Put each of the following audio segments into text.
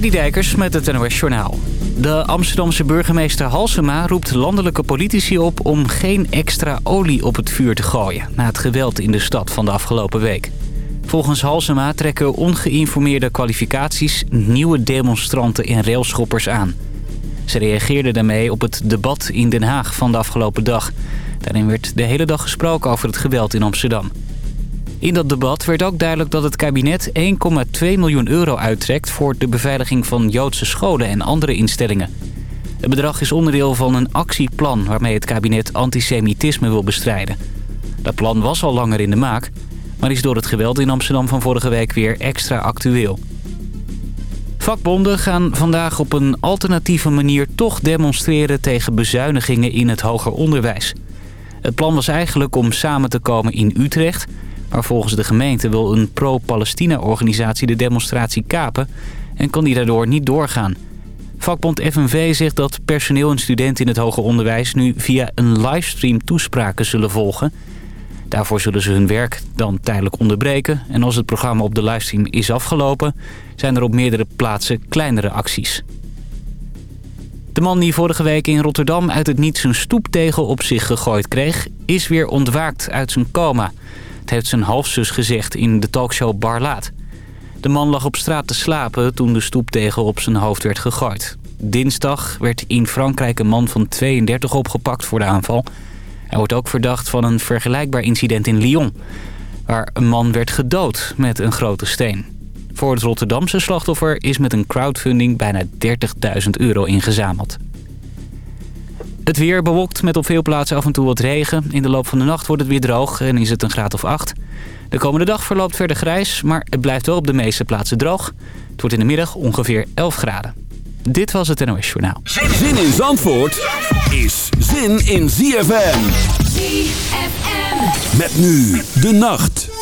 Dijkers met het NOS Journaal. De Amsterdamse burgemeester Halsema roept landelijke politici op... om geen extra olie op het vuur te gooien... na het geweld in de stad van de afgelopen week. Volgens Halsema trekken ongeïnformeerde kwalificaties... nieuwe demonstranten en railschoppers aan. Ze reageerde daarmee op het debat in Den Haag van de afgelopen dag. Daarin werd de hele dag gesproken over het geweld in Amsterdam. In dat debat werd ook duidelijk dat het kabinet 1,2 miljoen euro uittrekt... voor de beveiliging van Joodse scholen en andere instellingen. Het bedrag is onderdeel van een actieplan... waarmee het kabinet antisemitisme wil bestrijden. Dat plan was al langer in de maak... maar is door het geweld in Amsterdam van vorige week weer extra actueel. Vakbonden gaan vandaag op een alternatieve manier toch demonstreren... tegen bezuinigingen in het hoger onderwijs. Het plan was eigenlijk om samen te komen in Utrecht... Maar volgens de gemeente wil een pro-Palestina-organisatie de demonstratie kapen... en kan die daardoor niet doorgaan. Vakbond FNV zegt dat personeel en studenten in het hoger onderwijs... nu via een livestream toespraken zullen volgen. Daarvoor zullen ze hun werk dan tijdelijk onderbreken. En als het programma op de livestream is afgelopen... zijn er op meerdere plaatsen kleinere acties. De man die vorige week in Rotterdam uit het niets een stoeptegel op zich gegooid kreeg... is weer ontwaakt uit zijn coma... Het heeft zijn halfzus gezegd in de talkshow Barlaat. De man lag op straat te slapen toen de stoeptegel op zijn hoofd werd gegooid. Dinsdag werd in Frankrijk een man van 32 opgepakt voor de aanval. Hij wordt ook verdacht van een vergelijkbaar incident in Lyon... waar een man werd gedood met een grote steen. Voor het Rotterdamse slachtoffer is met een crowdfunding bijna 30.000 euro ingezameld. Het weer bewolkt met op veel plaatsen af en toe wat regen. In de loop van de nacht wordt het weer droog en is het een graad of 8. De komende dag verloopt verder grijs, maar het blijft wel op de meeste plaatsen droog. Het wordt in de middag ongeveer 11 graden. Dit was het NOS Journaal. Zin in Zandvoort is zin in ZFM. ZFM. Met nu de nacht.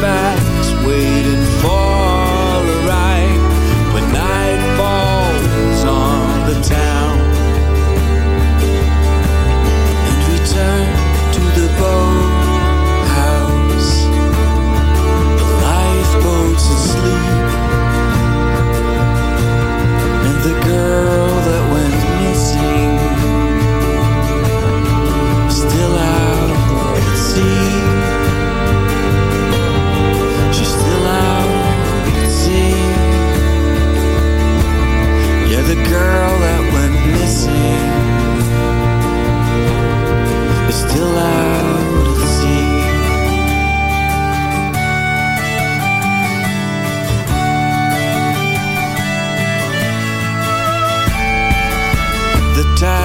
facts waiting for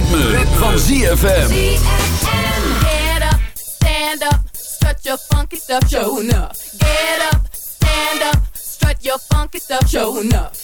ritme, ritme. van ZFM. Get up, stand up, strut your funky stuff, show up. Get up, stand up, strut your funky stuff, show up.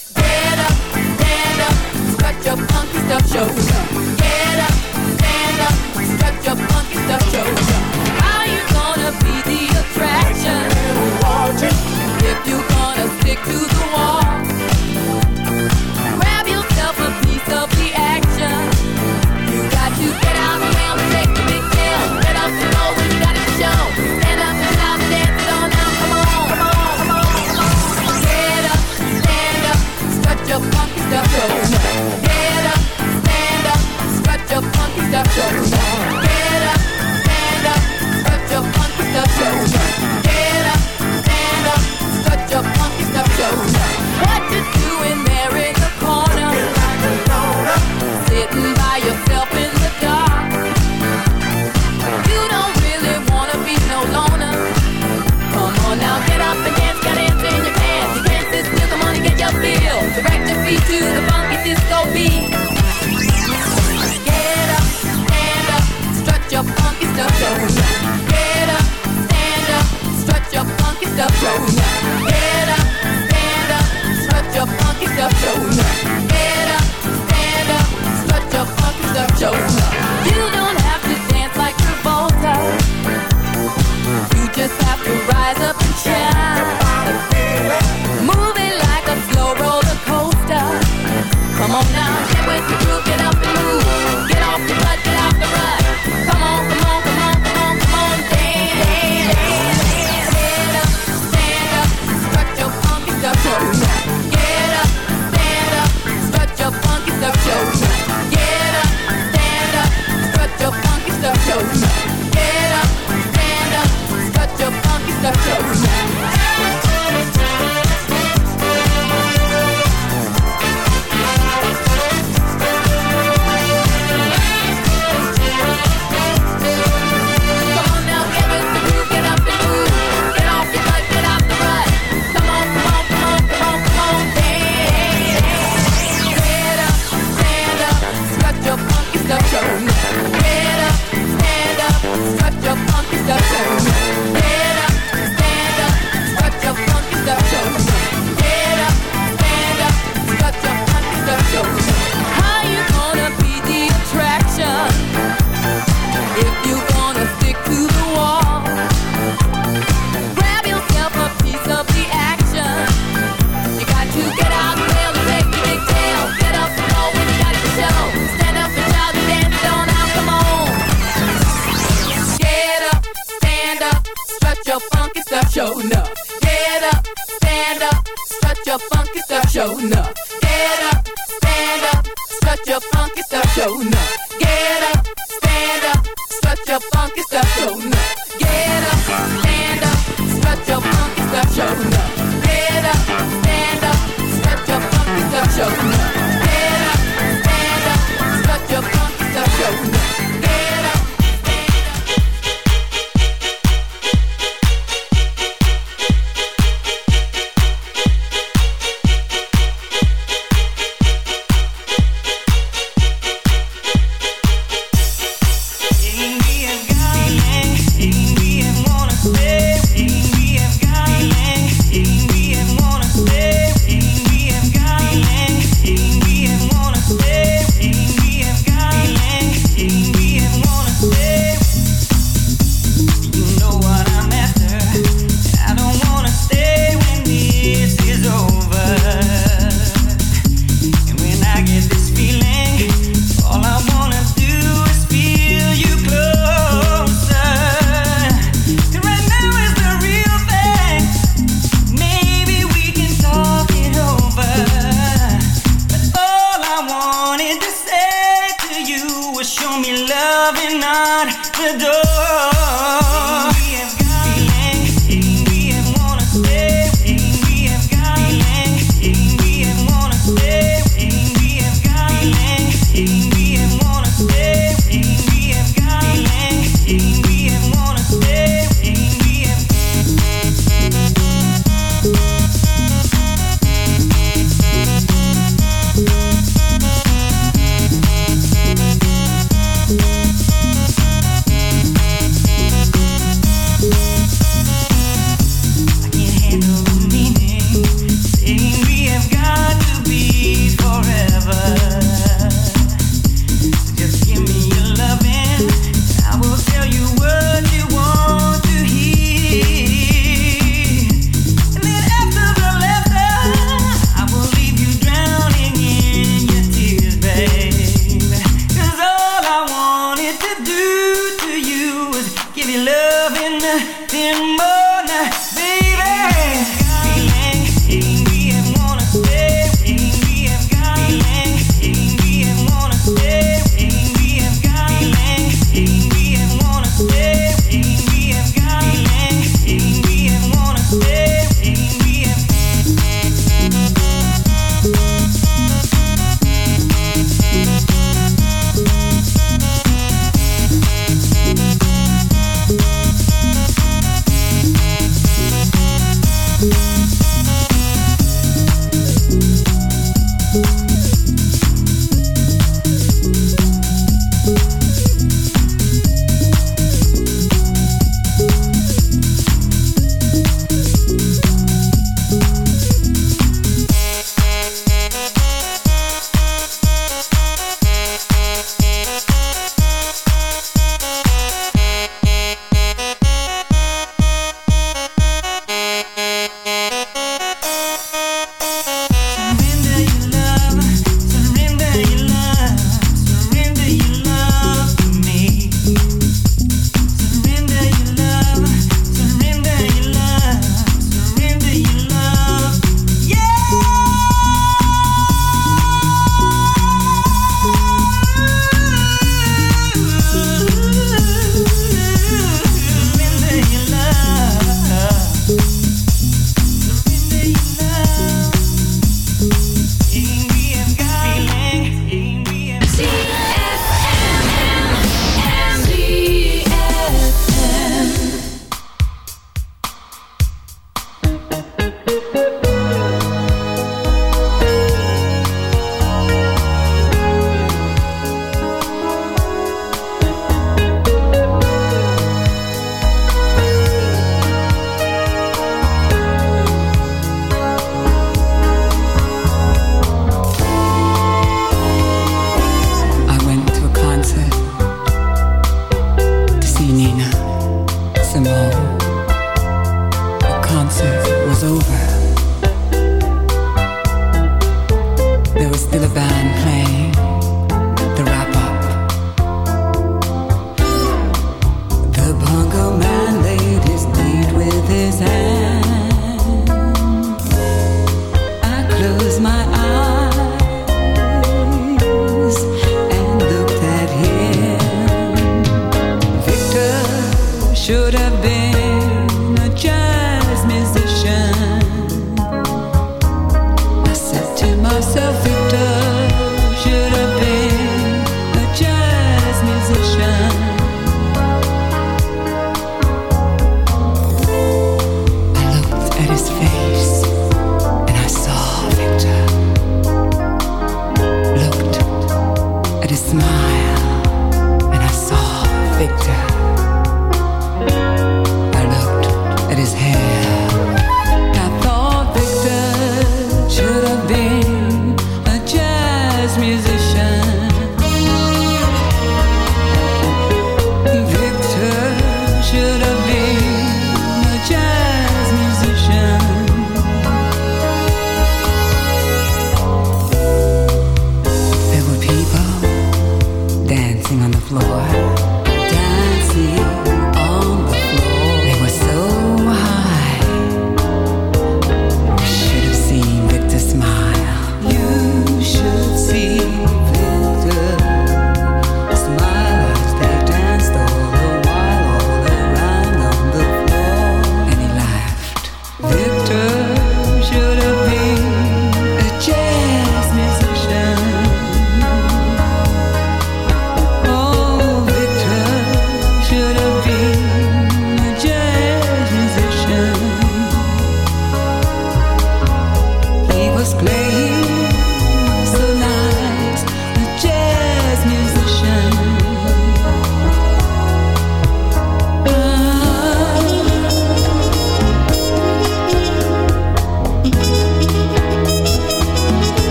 Hey.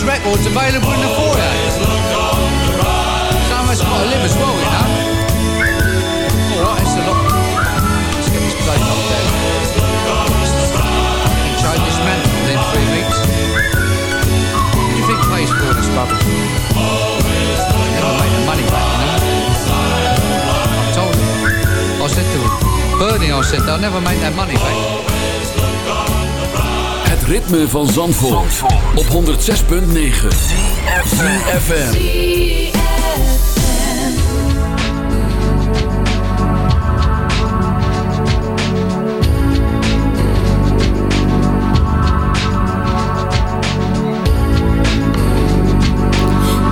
Incidentally, record's available in the foyer. Some of us got to live as well, you know. Alright, it's a lot. Let's get this place up there. And this man within three weeks. What do you think pays for this rubbish? Never make the money back, you know. I told him. I said to him, Bernie, I said, they'll never make that money back. ritme van Zandvoort, Zandvoort. op 106.9 ZFM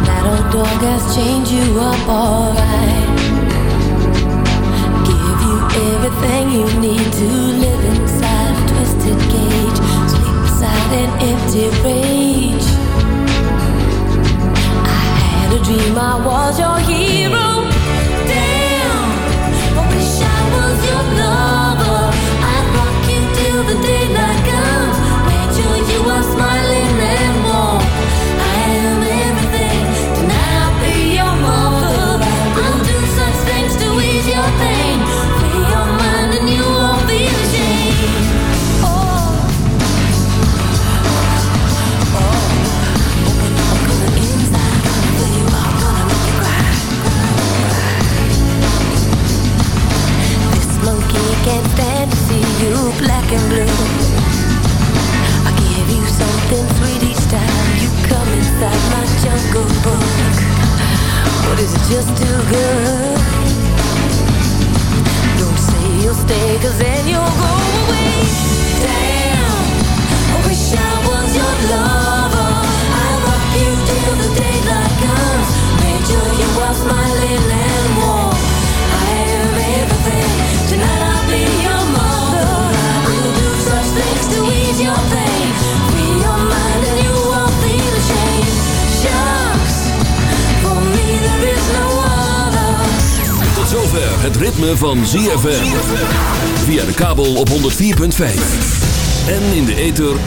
That old dog has changed you up all